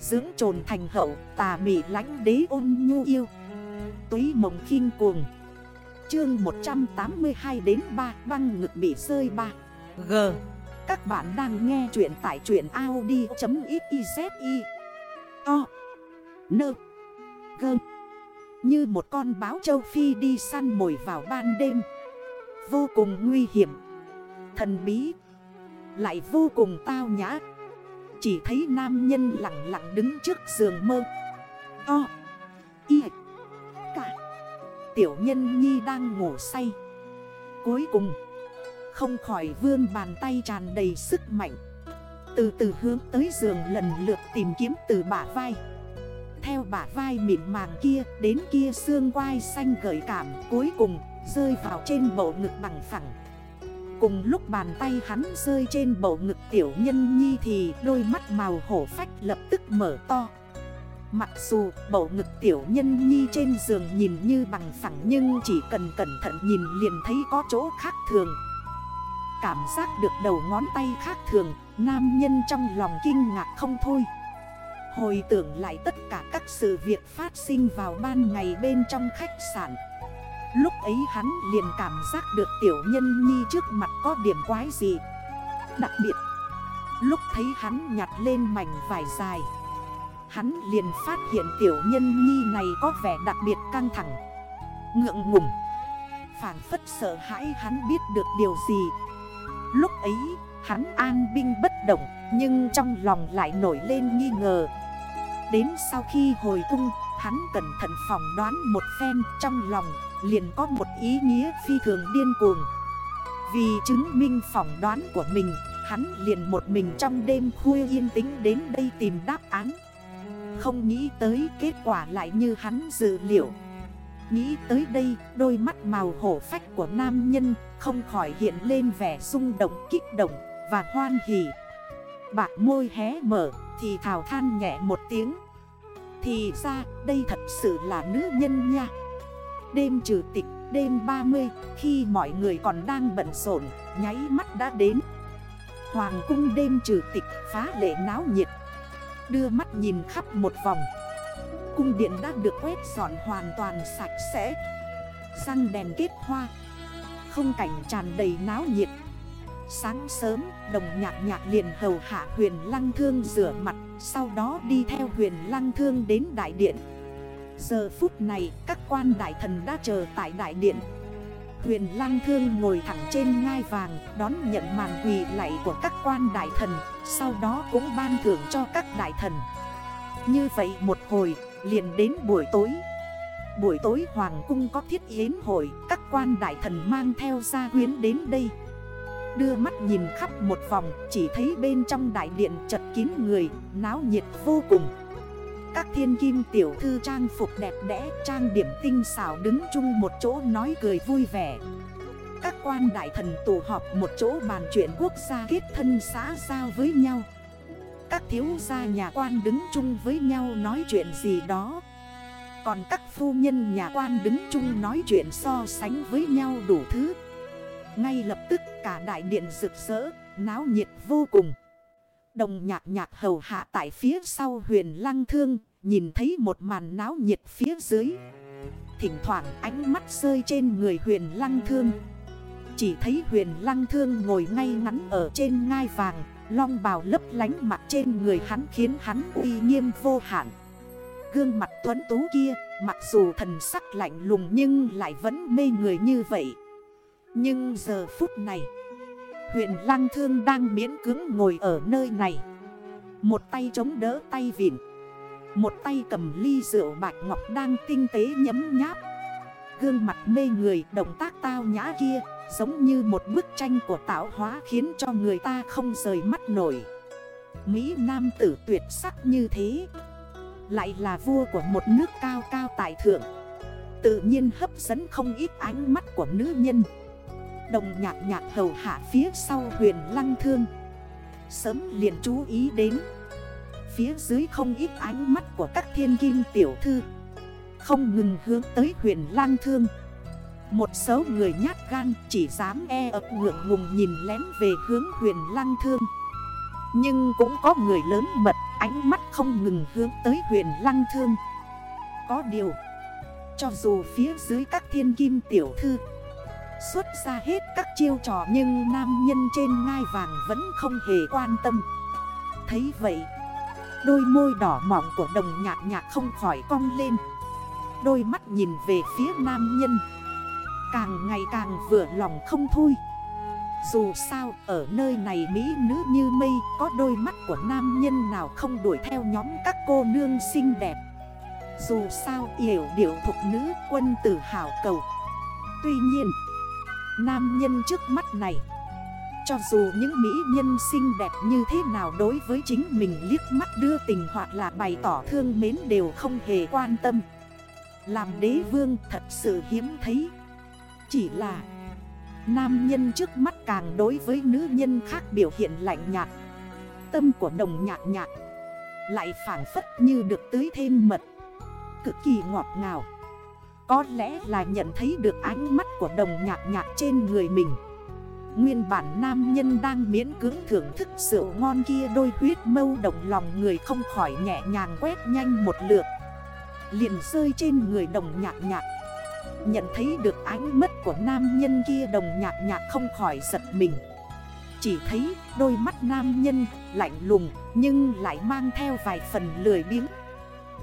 Dưỡng trồn thành hậu tà mị lánh đế ôn nhu yêu. Túy mộng khinh cuồng. Chương 182 đến 3 băng ngực bị rơi 3 G. Các bạn đang nghe chuyện tại truyện Audi.xyz To Nơ Gơ Như một con báo châu Phi đi săn mồi vào ban đêm. Vô cùng nguy hiểm. Thần bí. Lại vô cùng tao nhã chỉ thấy nam nhân lặng lặng đứng trước giường mơ. To, Y, Cả, Tiểu nhân nhi đang ngủ say. Cuối cùng, Không khỏi vươn bàn tay tràn đầy sức mạnh. Từ từ hướng tới giường lần lượt tìm kiếm từ bả vai. Theo bả vai mịn màng kia, Đến kia xương quai xanh gợi cảm, Cuối cùng rơi vào trên bộ ngực bằng phẳng. Cùng lúc bàn tay hắn rơi trên bầu ngực tiểu nhân nhi thì đôi mắt màu hổ phách lập tức mở to. Mặc dù bầu ngực tiểu nhân nhi trên giường nhìn như bằng phẳng nhưng chỉ cần cẩn thận nhìn liền thấy có chỗ khác thường. Cảm giác được đầu ngón tay khác thường, nam nhân trong lòng kinh ngạc không thôi. Hồi tưởng lại tất cả các sự việc phát sinh vào ban ngày bên trong khách sạn Lúc ấy hắn liền cảm giác được tiểu nhân nhi trước mặt có điểm quái gì Đặc biệt, Lúc thấy hắn nhặt lên mảnh vải dài, Hắn liền phát hiện tiểu nhân nhi này có vẻ đặc biệt căng thẳng, Ngượng ngùng. Phản phất sợ hãi hắn biết được điều gì. Lúc ấy, hắn an binh bất động, Nhưng trong lòng lại nổi lên nghi ngờ. Đến sau khi hồi cung, Hắn cẩn thận phỏng đoán một phen trong lòng liền có một ý nghĩa phi thường điên cuồng. Vì chứng minh phỏng đoán của mình, Hắn liền một mình trong đêm khuya yên tĩnh đến đây tìm đáp án. Không nghĩ tới kết quả lại như hắn dự liệu. Nghĩ tới đây, đôi mắt màu hổ phách của nam nhân Không khỏi hiện lên vẻ rung động, kích động và hoan hỉ. Bạc môi hé mở, thì thảo than nhẹ một tiếng. Thì ra, đây thật sự là nữ nhân nha. Đêm trừ tịch, đêm 30 Khi mọi người còn đang bận rộn Nháy mắt đã đến. Hoàng cung đêm trừ tịch phá lệ náo nhiệt. Đưa mắt nhìn khắp một vòng. Cung điện đã được quét dọn hoàn toàn sạch sẽ. Răng đèn kết hoa. Không cảnh tràn đầy náo nhiệt. Sáng sớm đồng nhạc nhạc liền hầu hạ huyền lăng thương rửa mặt Sau đó đi theo huyền lăng thương đến đại điện. Giờ phút này, các quan đại thần đã chờ tại đại điện. Huyền Lăng Thương ngồi thẳng trên ngai vàng, Đón nhận màn quỳ lạy của các quan đại thần, Sau đó cũng ban thưởng cho các đại thần. Như vậy một hồi, liền đến buổi tối. Buổi tối Hoàng cung có thiết yến hội, Các quan đại thần mang theo gia quyến đến đây. Đưa mắt nhìn khắp một vòng, Chỉ thấy bên trong đại điện chật kín người, Náo nhiệt vô cùng thiên kim tiểu thư trang phục đẹp đẽ Trang điểm tinh xảo đứng chung một chỗ nói cười vui vẻ. Các quan đại thần tụ họp một chỗ bàn chuyện quốc gia kết thân xã giao với nhau. Các thiếu gia nhà quan đứng chung với nhau nói chuyện gì đó. Còn các phu nhân nhà quan đứng chung nói chuyện so sánh với nhau đủ thứ. Ngay lập tức cả đại điện rực rỡ, náo nhiệt vô cùng. Đồng nhạc nhạc hầu hạ tại phía sau huyền lăng thương Nhìn thấy một màn náo nhiệt phía dưới. Thỉnh thoảng ánh mắt rơi trên người huyền lăng thương. Chỉ thấy huyền lăng thương ngồi ngay ngắn ở trên ngai vàng, Long bào lấp lánh mặt trên người hắn khiến hắn uy nghiêm vô hạn. Gương mặt tuấn tú kia, mặc dù thần sắc lạnh lùng nhưng lại vẫn mê người như vậy. Nhưng giờ phút này, Huyền lăng thương đang miễn cứng ngồi ở nơi này. Một tay chống đỡ tay vịn một tay cầm ly rượu bạch ngọc đang tinh tế nhấm nháp. Gương mặt mê người, động tác tao nhã kia, Giống như một bức tranh của tạo hóa khiến cho người ta không rời mắt nổi. Mỹ nam tử tuyệt sắc như thế, Lại là vua của một nước cao cao tại thượng. Tự nhiên hấp dẫn không ít ánh mắt của nữ nhân. Đồng nhạc nhạc hầu hạ phía sau huyền lăng thương. Sớm liền chú ý đến phía dưới không ít ánh mắt của các thiên kim tiểu thư. Không ngừng hướng tới huyền lang thương. Một số người nhát gan chỉ dám e ập ngượng ngùng nhìn lén về hướng huyền lang thương. Nhưng cũng có người lớn mật, Ánh mắt không ngừng hướng tới huyền lăng thương. Có điều, Cho dù phía dưới các thiên kim tiểu thư Xuất ra hết các chiêu trò Nhưng nam nhân trên ngai vàng vẫn không hề quan tâm. Thấy vậy Đôi môi đỏ mỏng của đồng nhạc nhạc không khỏi cong lên. Đôi mắt nhìn về phía nam nhân. Càng ngày càng vừa lòng không thôi. Dù sao, ở nơi này mỹ nữ như mây, Có đôi mắt của nam nhân nào không đuổi theo nhóm các cô nương xinh đẹp. Dù sao hiểu điệu thuộc nữ quân tử hào cầu. Tuy nhiên, Nam nhân trước mắt này cho dù những mỹ nhân xinh đẹp như thế nào đối với chính mình liếc mắt đưa tình hoặc là bày tỏ thương mến đều không hề quan tâm. Làm đế vương thật sự hiếm thấy. Chỉ là Nam nhân trước mắt càng đối với nữ nhân khác biểu hiện lạnh nhạt. Tâm của đồng nhạc nhạc Lại phản phất như được tưới thêm mật. Cực kỳ ngọt ngào. Có lẽ là nhận thấy được ánh mắt của đồng nhạc nhạc trên người mình. Nguyên bản nam nhân đang miễn cưỡng thưởng thức rượu ngon kia đôi huyết mâu đồng lòng người không khỏi nhẹ nhàng quét nhanh một lượt. Liền rơi trên người đồng nhạc nhạc. Nhận thấy được ánh mắt của nam nhân kia đồng nhạc nhạc không khỏi giật mình. Chỉ thấy đôi mắt nam nhân lạnh lùng nhưng lại mang theo vài phần lười biếng.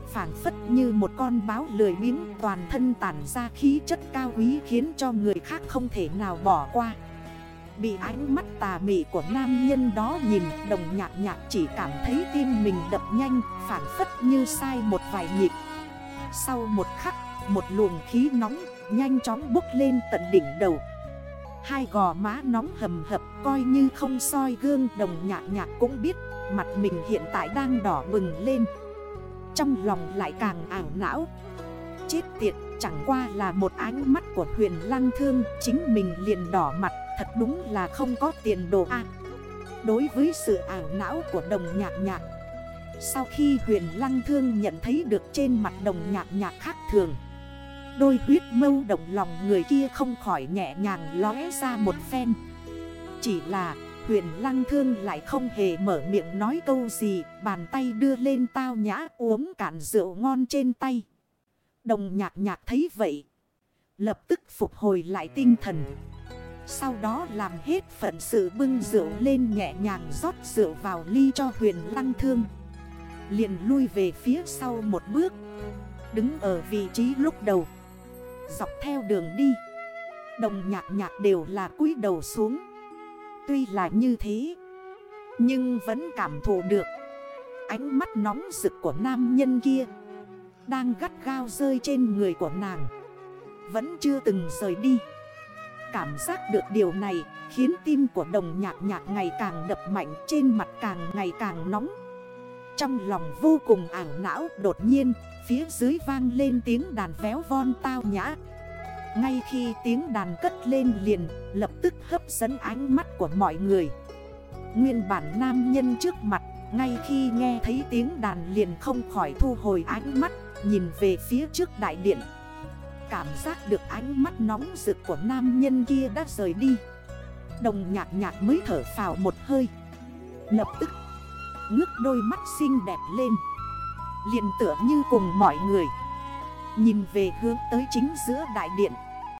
Phản phất như một con báo lười biếng toàn thân tản ra khí chất cao quý khiến cho người khác không thể nào bỏ qua. Bị ánh mắt tà mị của nam nhân đó nhìn đồng nhạc nhạc chỉ cảm thấy tim mình đập nhanh phản phất như sai một vài nhịp. Sau một khắc, một luồng khí nóng nhanh chóng bốc lên tận đỉnh đầu. Hai gò má nóng hầm hập coi như không soi gương đồng nhạc nhạc cũng biết mặt mình hiện tại đang đỏ bừng lên. Trong lòng lại càng ảo não Chết tiệt chẳng qua là một ánh mắt của huyền lăng thương Chính mình liền đỏ mặt thật đúng là không có tiền đồ a. Đối với sự ảo não của đồng nhạc nhạc, Sau khi huyền lăng thương nhận thấy được trên mặt đồng nhạc nhạc khác thường, Đôi huyết mâu động lòng người kia không khỏi nhẹ nhàng lóe ra một phen. Chỉ là Huyền lăng thương lại không hề mở miệng nói câu gì, Bàn tay đưa lên tao nhã uống cạn rượu ngon trên tay. Đồng nhạc nhạc thấy vậy, Lập tức phục hồi lại tinh thần. Sau đó làm hết phận sự bưng rượu lên nhẹ nhàng rót rượu vào ly cho huyền lăng thương. Liền lui về phía sau một bước. Đứng ở vị trí lúc đầu. Dọc theo đường đi. Đồng nhạc nhạc đều là cúi đầu xuống. Tuy là như thế. Nhưng vẫn cảm thụ được. Ánh mắt nóng rực của nam nhân kia. Đang gắt gao rơi trên người của nàng. Vẫn chưa từng rời đi. Cảm giác được điều này, Khiến tim của đồng nhạc nhạc ngày càng đập mạnh, Trên mặt càng ngày càng nóng. Trong lòng vô cùng ảo não, Đột nhiên, phía dưới vang lên tiếng đàn véo von tao nhã. Ngay khi tiếng đàn cất lên liền, Lập tức hấp dẫn ánh mắt của mọi người. Nguyên bản nam nhân trước mặt, Ngay khi nghe thấy tiếng đàn liền không khỏi thu hồi ánh mắt, Nhìn về phía trước đại điện. Cảm giác được ánh mắt nóng rực của nam nhân kia đã rời đi. Đồng nhạc nhạc mới thở phào một hơi. Lập tức, Ngước đôi mắt xinh đẹp lên. Liền tựa như cùng mọi người. Nhìn về hướng tới chính giữa đại điện.